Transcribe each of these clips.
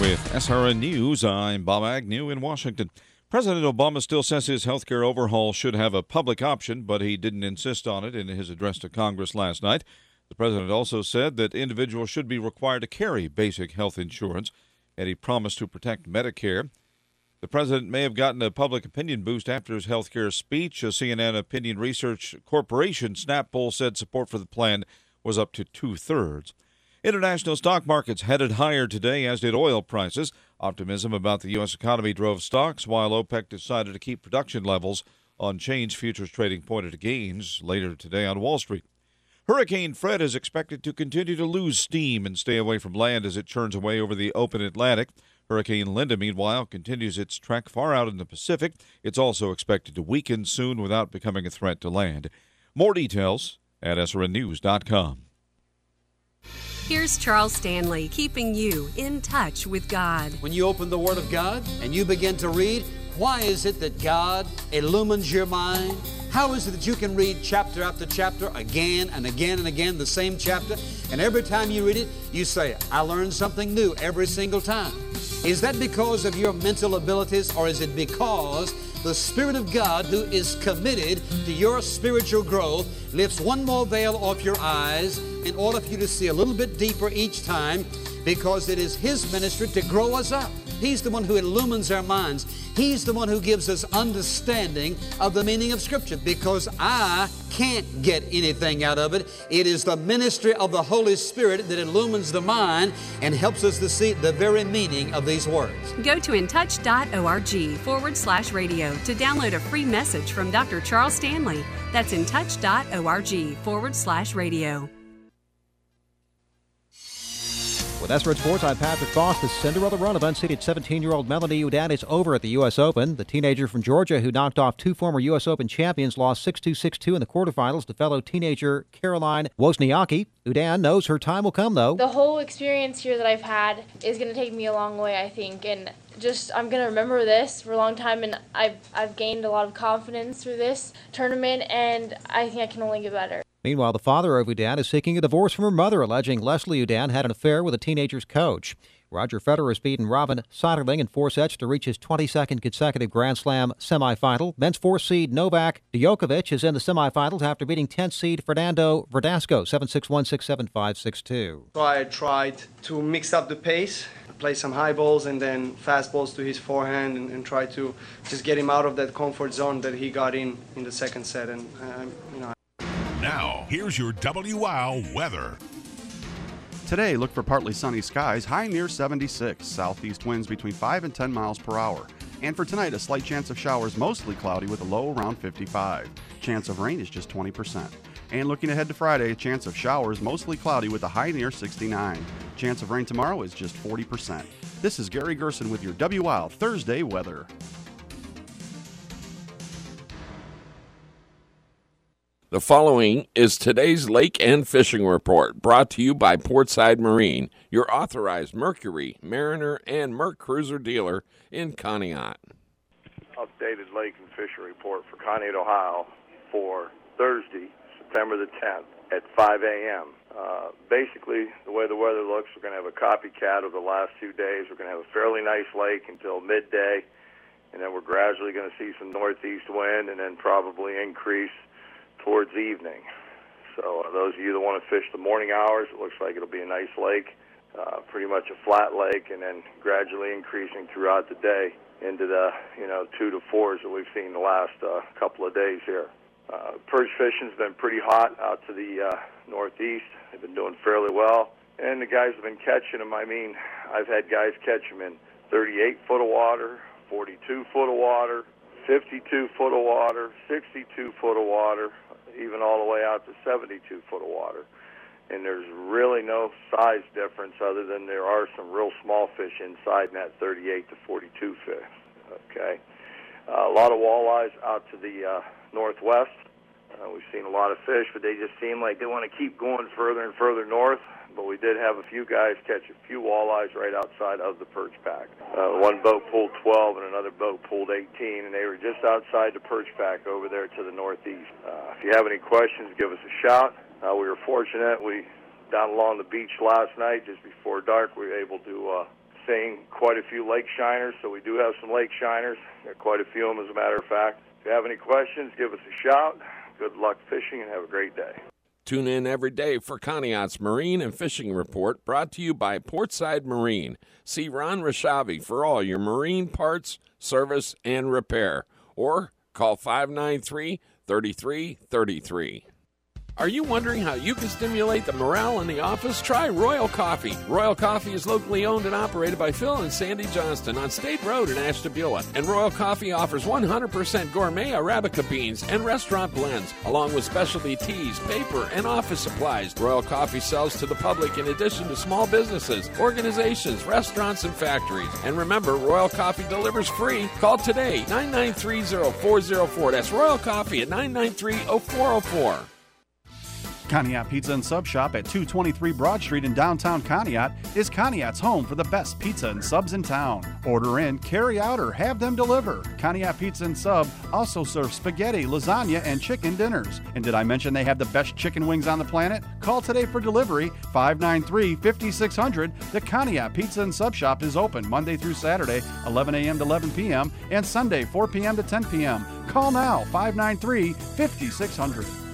With SRN News, I'm Bob Agnew in Washington. President Obama still says his health care overhaul should have a public option, but he didn't insist on it in his address to Congress last night. The president also said that individuals should be required to carry basic health insurance, and he promised to protect Medicare. The president may have gotten a public opinion boost after his health care speech. A CNN Opinion Research Corporation Snap poll said support for the plan was up to two thirds. International stock markets headed higher today, as did oil prices. Optimism about the U.S. economy drove stocks, while OPEC decided to keep production levels unchanged. Futures trading pointed to gains later today on Wall Street. Hurricane Fred is expected to continue to lose steam and stay away from land as it churns away over the open Atlantic. Hurricane Linda, meanwhile, continues its trek far out in the Pacific. It's also expected to weaken soon without becoming a threat to land. More details at srnnews.com. Here's Charles Stanley keeping you in touch with God. When you open the Word of God and you begin to read, why is it that God illumines your mind? How is it that you can read chapter after chapter again and again and again, the same chapter, and every time you read it, you say, I learned something new every single time? Is that because of your mental abilities, or is it because the Spirit of God, who is committed to your spiritual growth, lifts one more veil off your eyes in order for you to see a little bit deeper each time because it is His ministry to grow us up. He's the one who illumines our minds. He's the one who gives us understanding of the meaning of Scripture because I can't get anything out of it. It is the ministry of the Holy Spirit that illumines the mind and helps us to see the very meaning of these words. Go to intouch.org forward slash radio to download a free message from Dr. Charles Stanley. That's intouch.org forward slash radio. With SRN Sports, I'm Patrick Foss. The Cinderella run of unseeded 17-year-old Melanie Oudin is over at the U.S. Open. The teenager from Georgia who knocked off two former U.S. Open champions lost 6-2, 6-2 in the quarterfinals to fellow teenager Caroline Wozniacki. Oudin knows her time will come, though. The whole experience here that I've had is going to take me a long way, I think, and just I'm gonna remember this for a long time, and I've I've gained a lot of confidence through this tournament, and I think I can only get better. Meanwhile, the father of Oudin is seeking a divorce from her mother, alleging Leslie Oudin had an affair with a teenager's coach. Roger Federer has beaten Robin Soderling in four sets to reach his 22nd consecutive Grand Slam semifinal. Men's four seed Novak Djokovic is in the semifinals after beating 10th seed Fernando Verdasco 7-6-1, 6-7, 5-6-2. So I tried to mix up the pace, play some high balls and then fast balls to his forehand and, and try to just get him out of that comfort zone that he got in in the second set. And, uh, you know. Now, here's your WOW weather. Today, look for partly sunny skies, high near 76, southeast winds between 5 and 10 miles per hour. And for tonight, a slight chance of showers, mostly cloudy with a low around 55. Chance of rain is just 20%. And looking ahead to Friday, a chance of showers, mostly cloudy with a high near 69. Chance of rain tomorrow is just 40%. This is Gary Gerson with your WOW Thursday weather. The following is today's lake and fishing report brought to you by Portside Marine, your authorized Mercury, Mariner, and MerCruiser dealer in Conneaut. Updated lake and fishing report for Conneaut, Ohio for Thursday, September the 10th at 5 a.m. Uh, basically, the way the weather looks, we're going to have a copycat of the last two days. We're going to have a fairly nice lake until midday, and then we're gradually going to see some northeast wind and then probably increase towards evening. So uh, those of you that want to fish the morning hours, it looks like it'll be a nice lake, uh, pretty much a flat lake, and then gradually increasing throughout the day into the you know two to fours that we've seen the last uh, couple of days here. Uh, perch fishing's been pretty hot out to the uh, northeast. They've been doing fairly well, and the guys have been catching them. I mean, I've had guys catch them in 38 foot of water, 42 foot of water, 52 foot of water, 62 foot of water, even all the way out to 72 foot of water. And there's really no size difference other than there are some real small fish inside in that 38 to 42 fish. Okay. Uh, a lot of walleyes out to the uh, northwest. Uh, we've seen a lot of fish, but they just seem like they want to keep going further and further north. But we did have a few guys catch a few walleyes right outside of the perch pack. Uh, one boat pulled 12 and another boat pulled 18, and they were just outside the perch pack over there to the northeast. Uh, if you have any questions, give us a shout. Uh, we were fortunate. We down along the beach last night, just before dark, we were able to uh, seeing quite a few lake shiners, so we do have some lake shiners. There are quite a few of them, as a matter of fact. If you have any questions, give us a shout. Good luck fishing and have a great day. Tune in every day for Conneaut's Marine and Fishing Report, brought to you by Portside Marine. See Ron Rashavi for all your marine parts, service, and repair. Or call 593 3333. Are you wondering how you can stimulate the morale in the office? Try Royal Coffee. Royal Coffee is locally owned and operated by Phil and Sandy Johnston on State Road in Ashtabula. And Royal Coffee offers 100% gourmet Arabica beans and restaurant blends, along with specialty teas, paper, and office supplies. Royal Coffee sells to the public in addition to small businesses, organizations, restaurants, and factories. And remember, Royal Coffee delivers free. Call today, 993 0404. That's Royal Coffee at 993 0404. Conneaut Pizza and Sub Shop at 223 Broad Street in downtown Conneaut is Conneaut's home for the best pizza and subs in town. Order in, carry out, or have them deliver. Conneaut Pizza and Sub also serves spaghetti, lasagna, and chicken dinners. And did I mention they have the best chicken wings on the planet? Call today for delivery 593 5600. The Conneaut Pizza and Sub Shop is open Monday through Saturday, 11 a.m. to 11 p.m., and Sunday, 4 p.m. to 10 p.m. Call now 593 5600.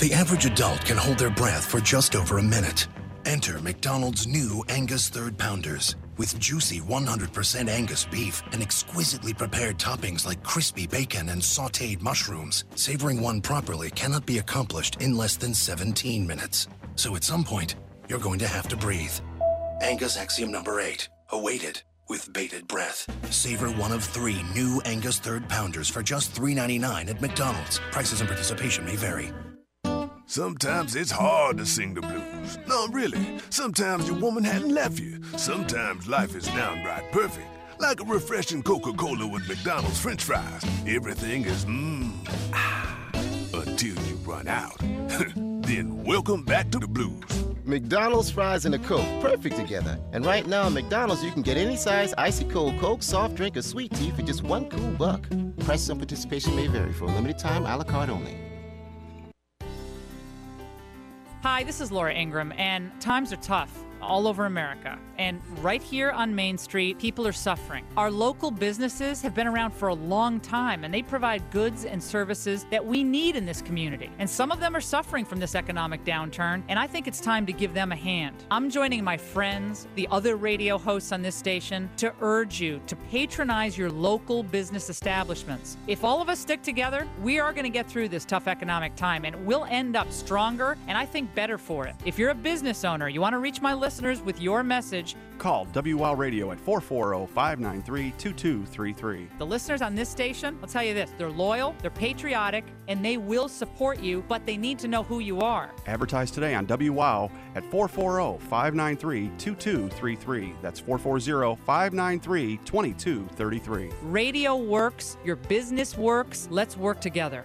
The average adult can hold their breath for just over a minute. Enter McDonald's new Angus Third Pounders. With juicy 100% Angus beef and exquisitely prepared toppings like crispy bacon and sauteed mushrooms, savoring one properly cannot be accomplished in less than 17 minutes. So at some point, you're going to have to breathe. Angus Axiom number 8, awaited with bated breath. Savor one of three new Angus Third Pounders for just $3.99 at McDonald's. Prices and participation may vary. Sometimes it's hard to sing the blues. No, really. Sometimes your woman hadn't left you. Sometimes life is downright perfect. Like a refreshing Coca Cola with McDonald's French fries. Everything is mmm. Ah, until you run out. then welcome back to the blues. McDonald's fries and a Coke, perfect together. And right now at McDonald's, you can get any size icy cold Coke, soft drink, or sweet tea for just one cool buck. Prices and participation may vary for a limited time, a la carte only. Hi, this is Laura Ingraham, and times are tough all over America. And right here on Main Street, people are suffering. Our local businesses have been around for a long time and they provide goods and services that we need in this community. And some of them are suffering from this economic downturn, and I think it's time to give them a hand. I'm joining my friends, the other radio hosts on this station, to urge you to patronize your local business establishments. If all of us stick together, we are going to get through this tough economic time and we'll end up stronger and I think better for it. If you're a business owner, you want to reach my listeners with your message, Call WOW Radio at 440 593 2233. The listeners on this station, I'll tell you this they're loyal, they're patriotic, and they will support you, but they need to know who you are. Advertise today on WOW at 440 593 2233. That's 440 593 2233. Radio works, your business works. Let's work together.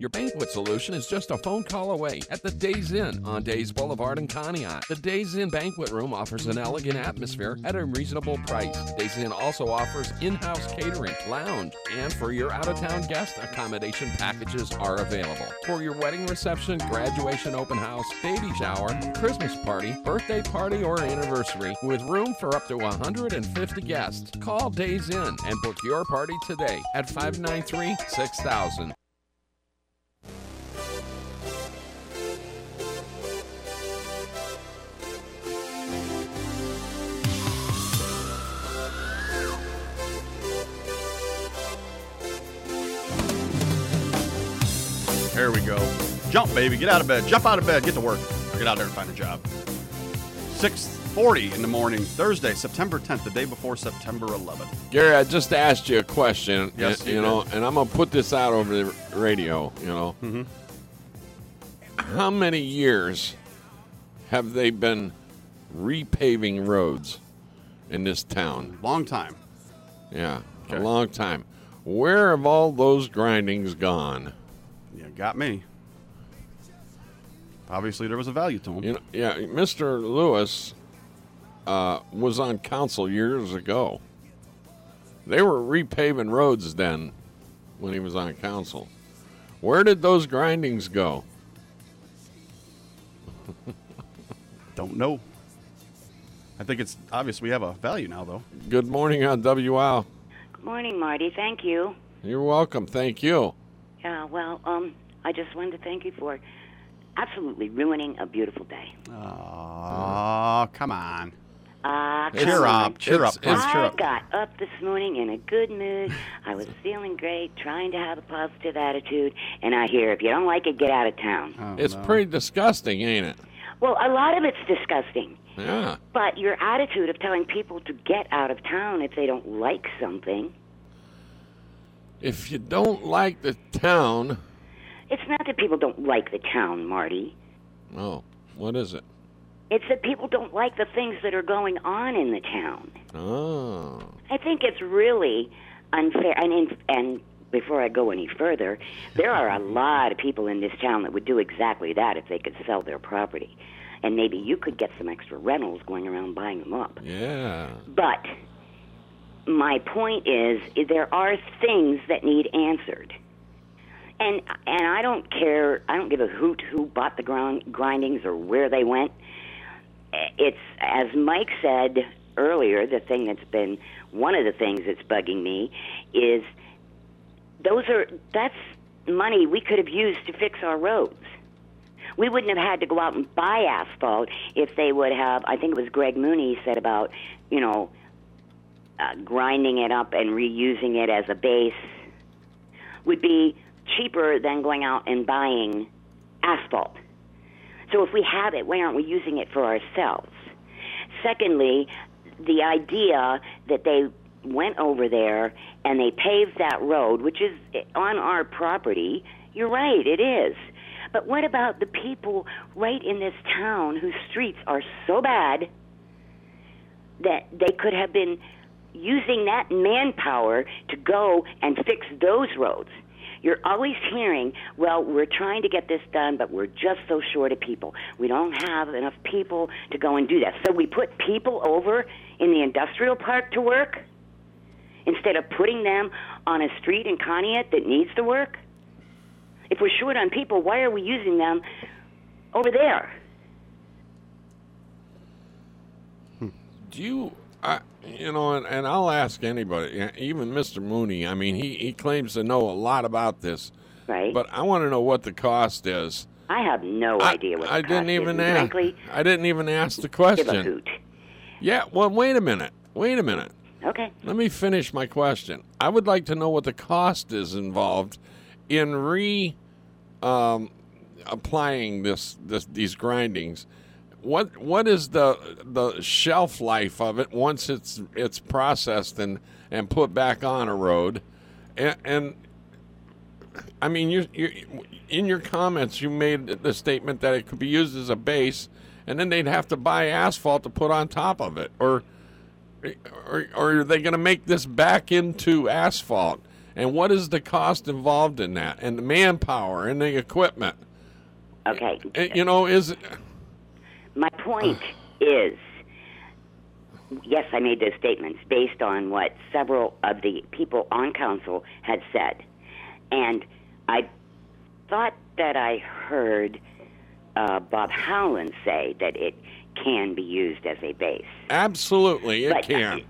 Your banquet solution is just a phone call away at the Days Inn on Days Boulevard in Conneaut. The Days Inn banquet room offers an elegant atmosphere at a reasonable price. Days Inn also offers in-house catering, lounge, and for your out-of-town guest, accommodation packages are available. For your wedding reception, graduation open house, baby shower, Christmas party, birthday party, or anniversary, with room for up to 150 guests, call Days Inn and book your party today at 593 6000. There we go. Jump, baby. Get out of bed. Jump out of bed. Get to work. Or get out there and find a job. 6.40 in the morning, Thursday, September 10th, the day before September 11th. Gary, I just asked you a question, Yes, and, you you know, and I'm gonna put this out over the radio. You know, Mm-hmm. how many years have they been repaving roads in this town. Long time. Yeah, a long time. Where have all those grindings gone? Yeah, got me. Obviously, there was a value to him. You know, yeah, Mr. Lewis uh, was on council years ago. They were repaving roads then when he was on council. Where did those grindings go? Don't know. I think it's obvious we have a value now, though. Good morning on WL. Good morning, Marty. Thank you. You're welcome. Thank you. Yeah, well, um, I just wanted to thank you for absolutely ruining a beautiful day. Oh, come on. Ah, Cheer up, cheer up, please, I cheer up. got up this morning in a good mood. I was feeling great, trying to have a positive attitude, and I hear if you don't like it, get out of town. Oh, it's pretty disgusting, ain't it? Well, a lot of it's disgusting. Yeah. But your attitude of telling people to get out of town if they don't like something, If you don't like the town, it's not that people don't like the town, Marty. oh, what is it? It's that people don't like the things that are going on in the town. Oh. I think it's really unfair. And in, and before I go any further, there are a lot of people in this town that would do exactly that if they could sell their property, and maybe you could get some extra rentals going around buying them up. Yeah. But my point is, there are things that need answered. And and I don't care. I don't give a hoot who bought the ground grindings or where they went. It's as Mike said earlier. The thing that's been one of the things that's bugging me is those are that's money we could have used to fix our roads. We wouldn't have had to go out and buy asphalt if they would have. I think it was Greg Mooney said about you know uh, grinding it up and reusing it as a base would be cheaper than going out and buying asphalt. So if we have it, why aren't we using it for ourselves? Secondly, the idea that they went over there and they paved that road, which is on our property, you're right, it is. But what about the people right in this town whose streets are so bad that they could have been using that manpower to go and fix those roads? You're always hearing, well, we're trying to get this done, but we're just so short of people. We don't have enough people to go and do that. So we put people over in the industrial park to work instead of putting them on a street in Conneaut that needs the work. If we're short on people, why are we using them over there? Do you, I, you know, and, and I'll ask anybody, even Mr. Mooney. I mean, he, he claims to know a lot about this. Right. But I want to know what the cost is. I have no idea what I didn't even ask. Frankly, I didn't even ask the question. give a hoot. Yeah. Well, wait a minute. Wait a minute. Okay. Let me finish my question. I would like to know what the cost is involved in re um, applying this, this these grindings. What what is the the shelf life of it once it's it's processed and, and put back on a road? And, and I mean, you you in your comments you made the statement that it could be used as a base, and then they'd have to buy asphalt to put on top of it, or or, or are they going to make this back into asphalt? And what is the cost involved in that? And the manpower and the equipment? Okay. You know, is My point is yes, I made those statements based on what several of the people on council had said. And I thought that I heard uh, Bob Howland say that it can be used as a base. absolutely it But can.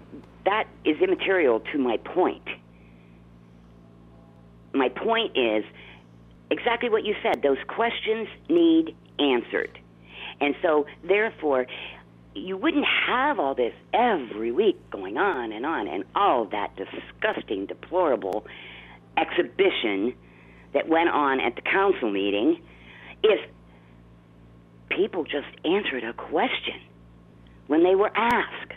That is immaterial to my point. My point is exactly what you said. Those questions need answered. And so, therefore, you wouldn't have all this every week going on and on and all that disgusting, deplorable exhibition that went on at the council meeting if people just answered a question when they were asked.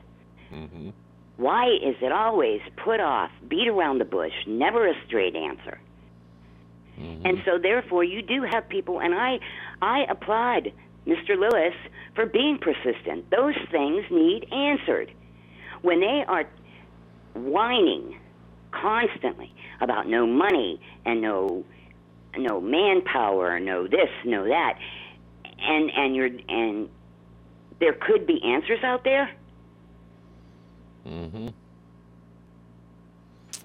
Mm-hmm. Why is it always put off, beat around the bush, never a straight answer? And so therefore you do have people and I I applaud Mr. Lewis for being persistent. Those things need answered. When they are whining constantly about no money and no no manpower, no this, no that, and and you're and there could be answers out there. Mm-hmm.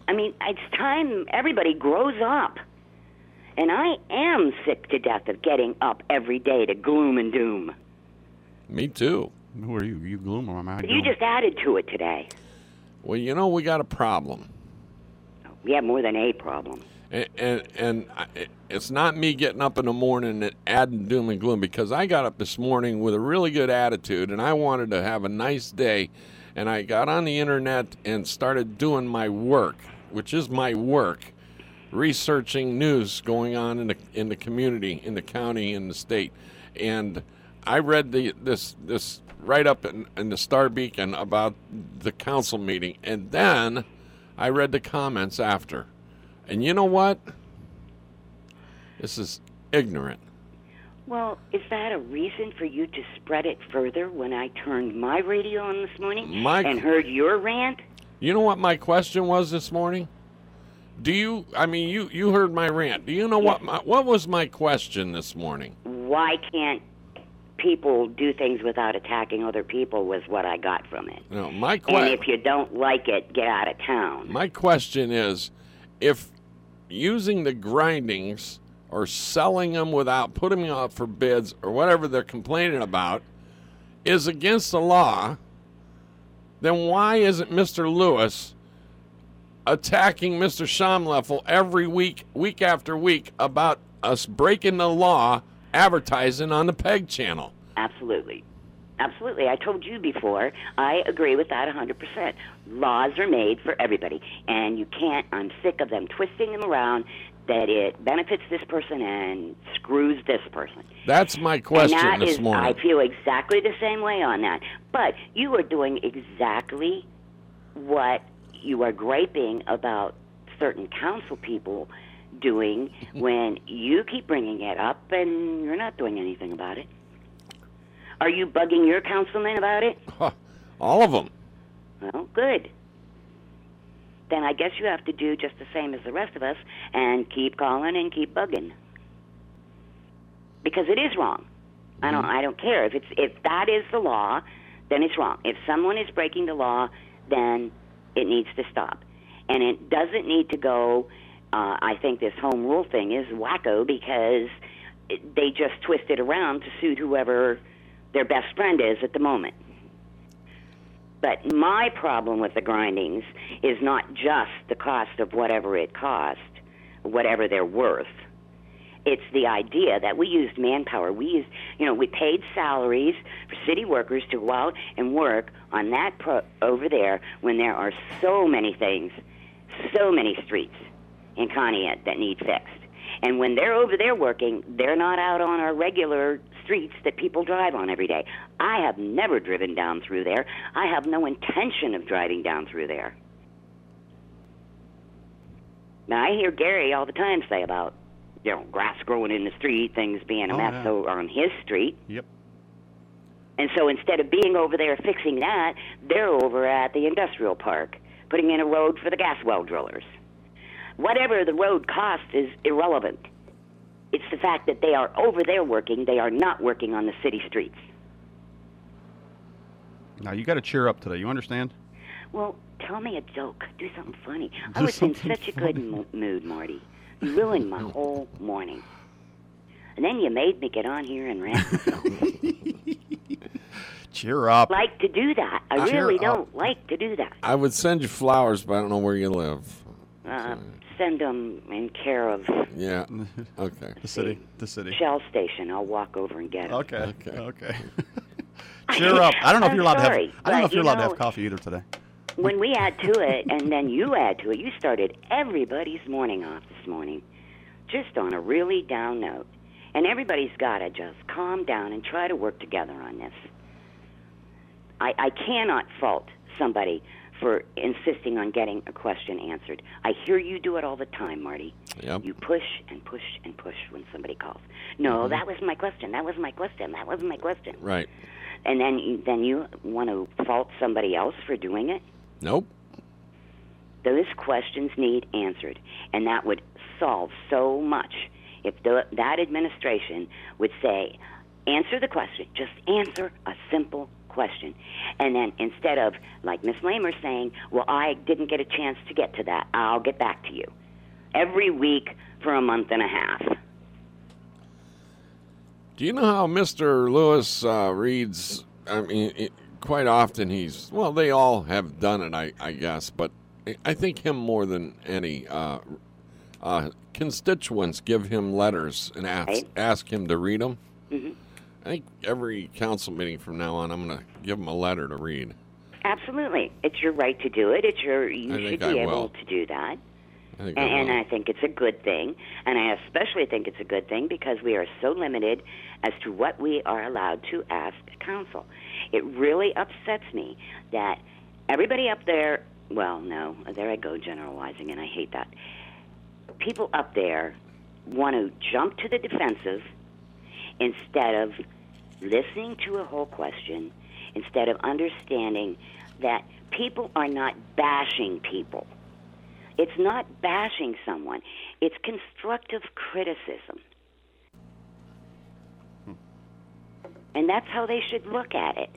I mean, it's time everybody grows up. And I am sick to death of getting up every day to gloom and doom. Me too. Who are you? You gloom or am I? But you just added to it today. Well, you know, we got a problem. We have more than a problem. And, and, and it's not me getting up in the morning and adding doom and gloom because I got up this morning with a really good attitude and I wanted to have a nice day. And I got on the internet and started doing my work, which is my work, researching news going on in the in the community, in the county, in the state. And I read the this this write up in, in the Star Beacon about the council meeting, and then I read the comments after. And you know what? This is ignorant. Well, is that a reason for you to spread it further when I turned my radio on this morning My- and heard your rant? You know what my question was this morning? Do you? I mean, you you heard my rant. Do you know what my, what was my question this morning? Why can't people do things without attacking other people was what I got from it. No, my question. And if you don't like it, get out of town. My question is if using the grindings or selling them without putting them out for bids or whatever they're complaining about is against the law, then why isn't Mr. Lewis attacking Mr. Schaumleffel every week, week after week, about us breaking the law advertising on the PEG channel? Absolutely. Absolutely. I told you before, I agree with that 100%. Laws are made for everybody, and you can't, I'm sick of them twisting them around that it benefits this person and screws this person. That's my question and that this is- morning. I feel exactly the same way on that. But you are doing exactly what you are griping about certain council people doing when you keep bringing it up and you're not doing anything about it. Are you bugging your councilman about it? Huh, All of them. Well, good. Then I guess you have to do just the same as the rest of us and keep calling and keep bugging. Because it is wrong. I don't mm-hmm. I don't care if it's if that is the law, then it's wrong. If someone is breaking the law, then it needs to stop. And it doesn't need to go uh, I think this home rule thing is wacko because it, they just twist it around to suit whoever their best friend is at the moment. But my problem with the grindings is not just the cost of whatever it cost, whatever they're worth. It's the idea that we used manpower. We used, you know, we paid salaries for city workers to go out and work on that pro- over there when there are so many things, so many streets in Conneaut that need fixed. And when they're over there working, they're not out on our regular streets that people drive on every day. I have never driven down through there. I have no intention of driving down through there. Now I hear Gary all the time say about you know grass growing in the street, things being a Oh, mess yeah. so on his street. Yep. And so instead of being over there fixing that, they're over at the industrial park putting in a road for the gas well drillers. Whatever the road cost is irrelevant. It's the fact that they are over there working, they are not working on the city streets. Now you got to cheer up today. You understand? Well, tell me a joke. Do something funny. I was in such a good mo- mood, Marty. You ruined my whole morning. And then you made me get on here and rant. Cheer up. like to do that. I Cheer really don't like to do that. I would send you flowers, but I don't know where you live. Uh, send them in care of Yeah. Okay. The city. The city. Shell Station. I'll walk over and get them. Okay. Okay. Okay. Cheer up. I don't know if I'm you're allowed to sorry, have. I don't know if you're you allowed to have coffee either today. When we add to it, and then you add to it, you started everybody's morning off this morning just on a really down note. And everybody's got to just calm down and try to work together on this. I, I cannot fault somebody for insisting on getting a question answered. I hear you do it all the time, Marty. Yep. You push and push and push when somebody calls. No, Mhm. that was my question. That was my question. That wasn't my question. Right. And then you, then you want to fault somebody else for doing it. Nope. Those questions need answered, and that would solve so much if the, that administration would say, answer the question, just answer a simple question. And then instead of, like Miss Lamer saying, well, I didn't get a chance to get to that, I'll get back to you. Every week for a month and a half. Do you know how Mr. Lewis uh, reads? I mean, it, quite often he's well. They all have done it, I, I guess, but I- think him more than any uh, uh, constituents give him letters and ask Right. ask him to read them. Mhm. I think every council meeting from now on, I'm going to give him a letter to read. Absolutely. It's your right to do it. It's your you I should be I able will. to do that. I think And, I and. I think it's a good thing. And I especially think it's a good thing because we are so limited as to what we are allowed to ask council. It really upsets me that everybody up there, well, no, there I go generalizing, and I hate that. People up there want to jump to the defensive instead of listening to a whole question, instead of understanding that people are not bashing people. It's not bashing someone, it's constructive criticism. And that's how they should look at it.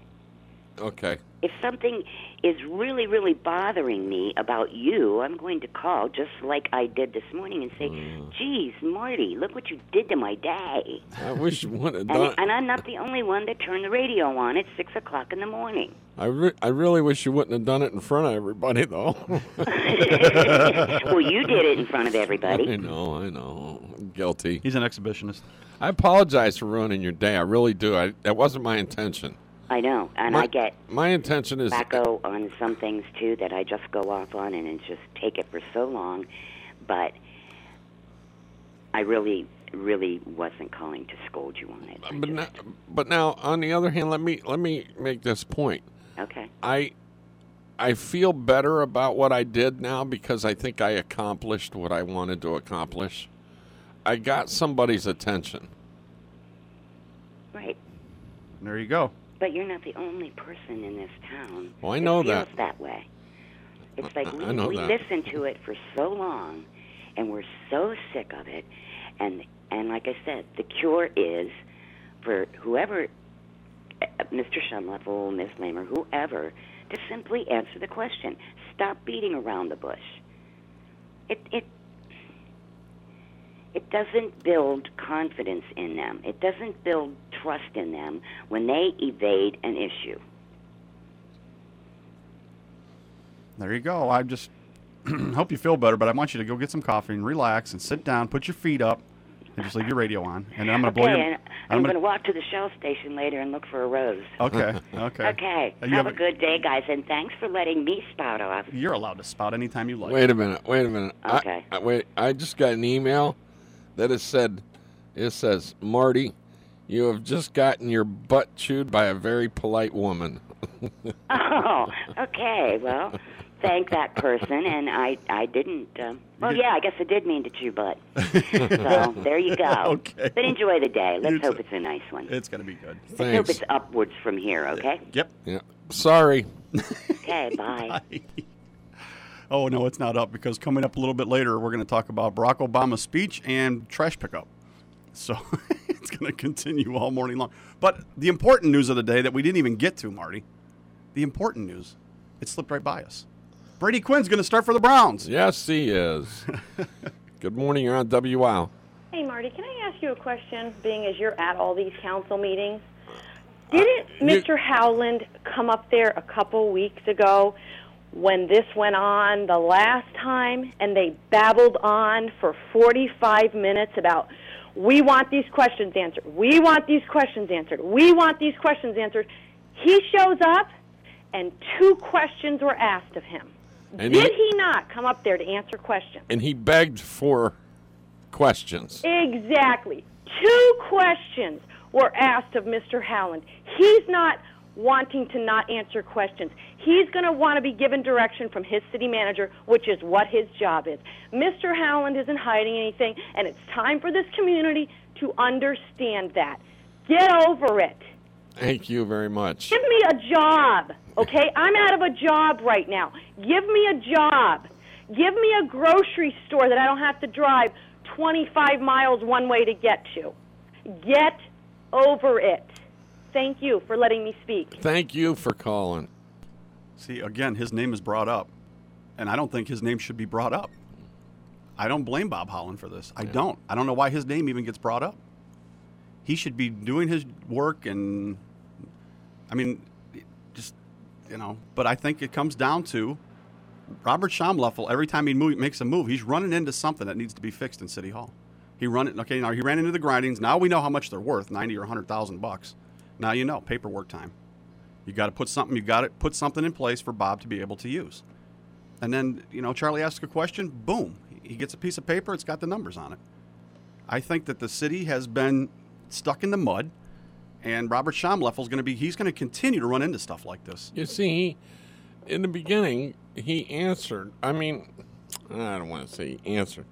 Okay. If something is really, really bothering me about you, I'm going to call just like I did this morning and say, Mm. Geez, Marty, look what you did to my day. I wish you would have And, done. and I'm not the only one that turned the radio on at 6 o'clock in the morning. I, re- I really wish you wouldn't have done it in front of everybody, though. well, you did it in front of everybody. I know, I know. I'm guilty. He's an exhibitionist. I apologize for ruining your day. I really do. I, that wasn't my intention. I know, and My- I get My intention is tobacco on some things too that I just go off on and it's just take it for so long. But I really, really wasn't calling to scold you on it. but now, but now on the other hand, let me let me make this point. Okay. I I feel better about what I did now because I think I accomplished what I wanted to accomplish. I got somebody's attention. Right. There you go. But you're not the only person in this town. Well, I know that that. feels that way. It's like we, I know we that. listen to it for so long, and we're so sick of it. And and like I said, the cure is for whoever, uh, Mr. Schaumleffel, Miss Lamer, whoever, to simply answer the question. Stop beating around the bush. It it it doesn't build confidence in them. It doesn't build trust in them when they evade an issue. There you go. I just hope you feel better, but I want you to go get some coffee and relax and sit down, put your feet up, and just leave your radio on. And then I'm going to okay, blow your. I'm, gonna- going to walk to the Shell station later and look for a rose. Okay. Okay. Okay. You have, have a a- good day, guys, and thanks for letting me spout off. You're allowed to spout anytime you like. Wait a minute. Wait a minute. I- Okay. I, wait. I just got an email that has said, it says, Marty, you have just gotten your butt chewed by a very polite woman. Oh, okay. Well, thank that person, and I I didn't. Um, well, yeah, I guess I did mean to chew butt. so there you go. Okay. But enjoy the day. Let's You hope too. it's a nice one. It's going to be good. Let's hope it's upwards from here. Okay. Yep. Yeah. Sorry. Okay. bye. Bye. Oh, no, it's not up because coming up a little bit later, we're going to talk about Barack Obama's speech and trash pickup. So it's going to continue all morning long. But the important news of the day that we didn't even get to, Marty, the important news, it slipped right by us. Brady Quinn's going to start for the Browns. Yes, he is. Good morning. You're on WOW. Hey, Marty, can I ask you a question, being as you're at all these council meetings? Uh, didn't Mr. Howland come up there a couple weeks ago when this went on the last time and they babbled on for 45 minutes about we want these questions answered, we want these questions answered, we want these questions answered? He shows up and two questions were asked of him. And Did he- he not come up there to answer questions? And he begged for questions. Exactly. Two questions were asked of Mr. Howland. He's not wanting to not answer questions. He's going to want to be given direction from his city manager, which is what his job is. Mr. Howland isn't hiding anything, and it's time for this community to understand that. Get over it. Thank you very much. Give me a job, okay? I'm out of a job right now. Give me a job. Give me a grocery store that I don't have to drive 25 miles one way to get to. Get over it. Thank you for letting me speak. Thank you for calling. See, again, his name is brought up, and I don't think his name should be brought up. I don't blame Bob Holland for this. I don't. I don't know why his name even gets brought up. He should be doing his work, and I mean, just you know. But I think it comes down to Robert Schaumleffel. Every time he move, makes a move, he's running into something that needs to be fixed in City Hall. He run it. Okay, now he ran into the grindings. Now we know how much they're worth, ninety or hundred thousand bucks. Now you know paperwork time. You got to put something. You got to put something in place for Bob to be able to use. And then you know Charlie asks a question. Boom, he gets a piece of paper. It's got the numbers on it. I think that the city has been stuck in the mud, and Robert Schaumleffel is going to be. He's going to continue to run into stuff like this. You see, in the beginning, he answered. I mean, I don't want to say he answered,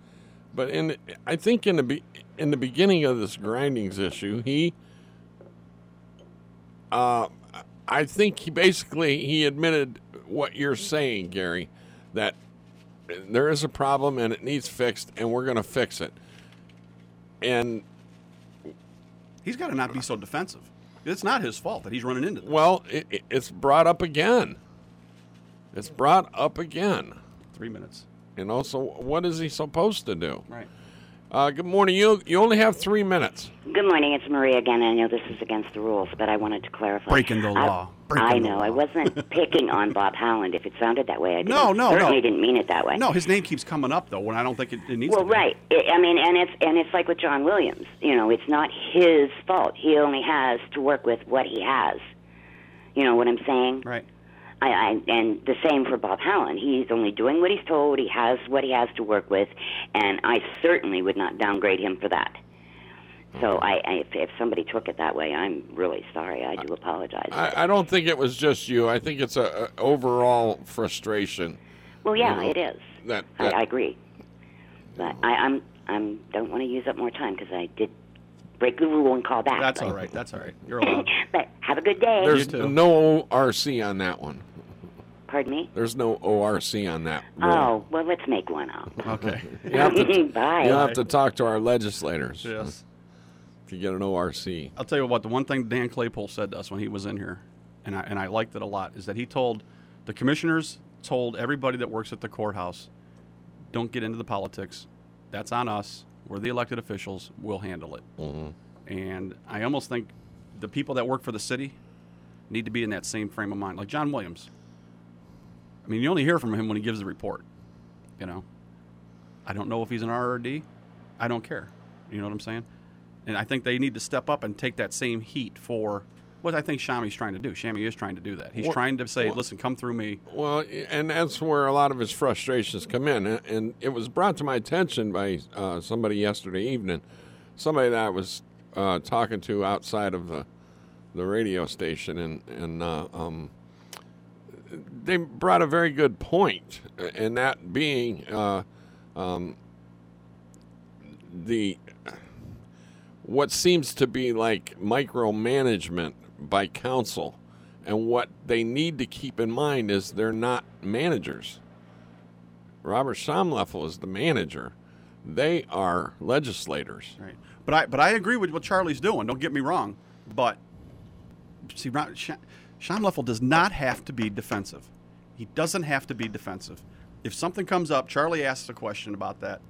but in I think in the be, in the beginning of this grindings issue, he. Uh, I think he basically he admitted what you're saying, Gary, that there is a problem and it needs fixed, and we're going to fix it. And He's got to not be so defensive. It's not his fault that he's running into this. well, it, it- it's brought up again. It's brought up again. Three minutes. You know, so what is he supposed to do? Right. Uh, good morning. You you only have three minutes. Good morning, it's Maria again. I know this is against the rules, but I wanted to clarify. Breaking the I- law. I, Breaking the know. I wasn't picking on Bob Howland. If it sounded that way, I didn't, No, no, certainly no. didn't mean it that way. No, his name keeps coming up though when I don't think it, it needs well, to. be. right. I I mean, and it's and it's like with John Williams. You know, it's not his fault. He only has to work with what he has. You know what I'm saying? Right. I, I and the same for Bob Howland. He's only doing what he's told. He has what he has to work with, and I certainly would not downgrade him for that. So I, I if, if somebody took it that way, I'm really sorry. I do apologize. I, I don't think it was just you. I think it's a, a overall frustration. well, yeah, you know, it is. That, I, I agree. But I, I'm I'm don't want to use up more time because I did break the rule and call back. That's but, all right. That's all right. You're allowed. but have a good day. there's no ORC on that one. Pardon me. There's no ORC on that. rule. Oh well, let's make one up. Okay. You have to, Bye. You have to talk to our legislators. Yes. To get an ORC. I'll tell you what. The one thing Dan Claypool said to us when he was in here, and I and I liked it a lot, is that he told the commissioners told everybody that works at the courthouse, don't get into the politics. That's on us. We're the elected officials. We'll handle it. Mm-hmm. And I almost think the people that work for the city need to be in that same frame of mind. Like John Williams. I mean, you only hear from him when he gives the report. You know, I don't know if he's an RRD. I don't care. You know what I'm saying? And I think they need to step up and take that same heat for what I think Shami's trying to do. Shami is trying to do that. He's Well- trying to say, well- listen, come through me. Well, and that's where a lot of his frustrations come in. And- it was brought to my attention by uh, somebody yesterday evening, somebody that I was uh, talking to outside of the the radio station, and and uh, um, they brought a very good point, and that being uh, um, the what seems to be like micromanagement by council. And what they need to keep in mind is they're not managers. Robert Schaumleffel is the manager. They are legislators. Right. But I but I agree with what Charlie's doing. Don't get me wrong. But see, Sha- does not have to be defensive. He doesn't have to be defensive. If something comes up, Charlie asks a question about that.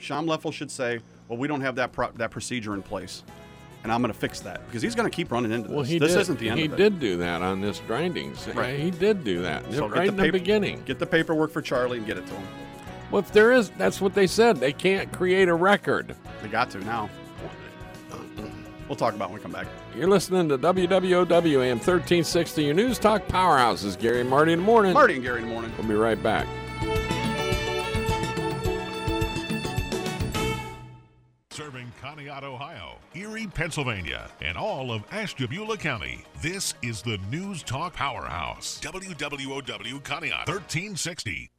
Schaumleffel should say, "Well, we don't have that pro- that procedure in place, and I'm going to fix that because he's going to keep running into this. Well, he this did, isn't the end He of it." did do that on this grindings. Right. He did do that So right in the paper- beginning. Get the paperwork for Charlie and get it to him. Well, if there is, that's what they said. They can't create a record. They got to now. We'll talk about it when we come back. You're listening to WWOW AM 1360, your news talk powerhouses. Gary and Marty in the morning. Marty and Gary in the morning. We'll be right back. Erie, Pennsylvania, and all of Ashtabula County. This is the News Talk Powerhouse. WWOW Conneaut 1360.